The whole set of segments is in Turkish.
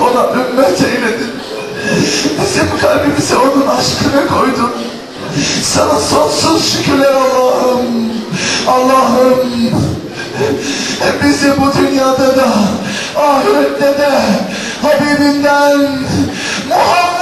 ona ümmet eyledin. Bizim kalbimize onun aşkını koydun. Sana sonsuz şükürler Allah'ım. Allah'ım bizi bu dünyada da ahirette de Habibinden Muhammed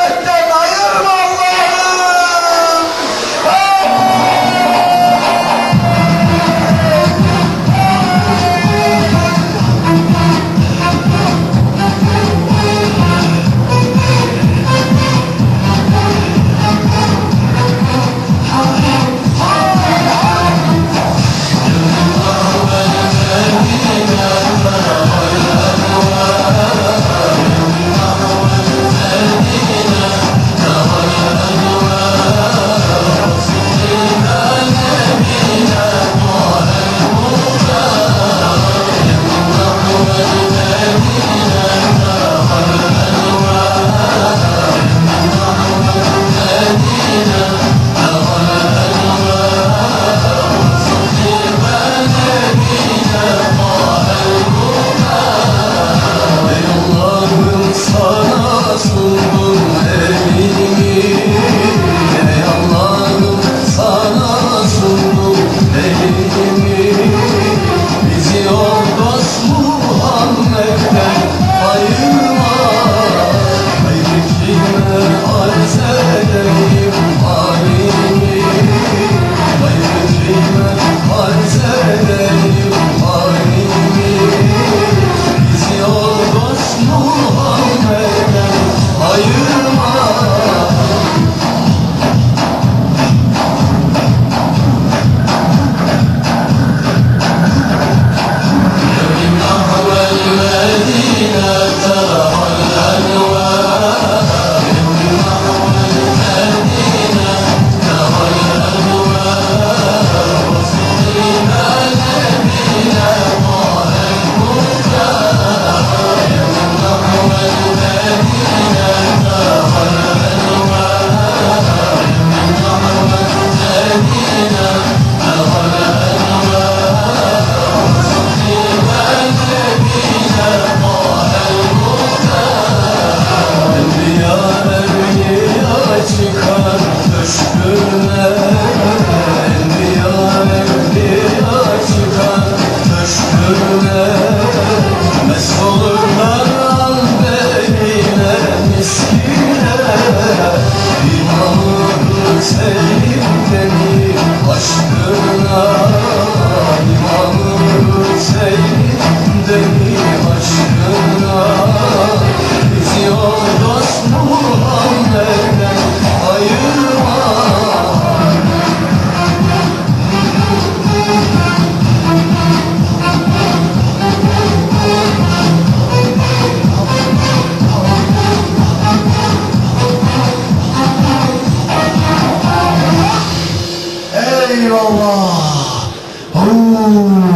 Oh.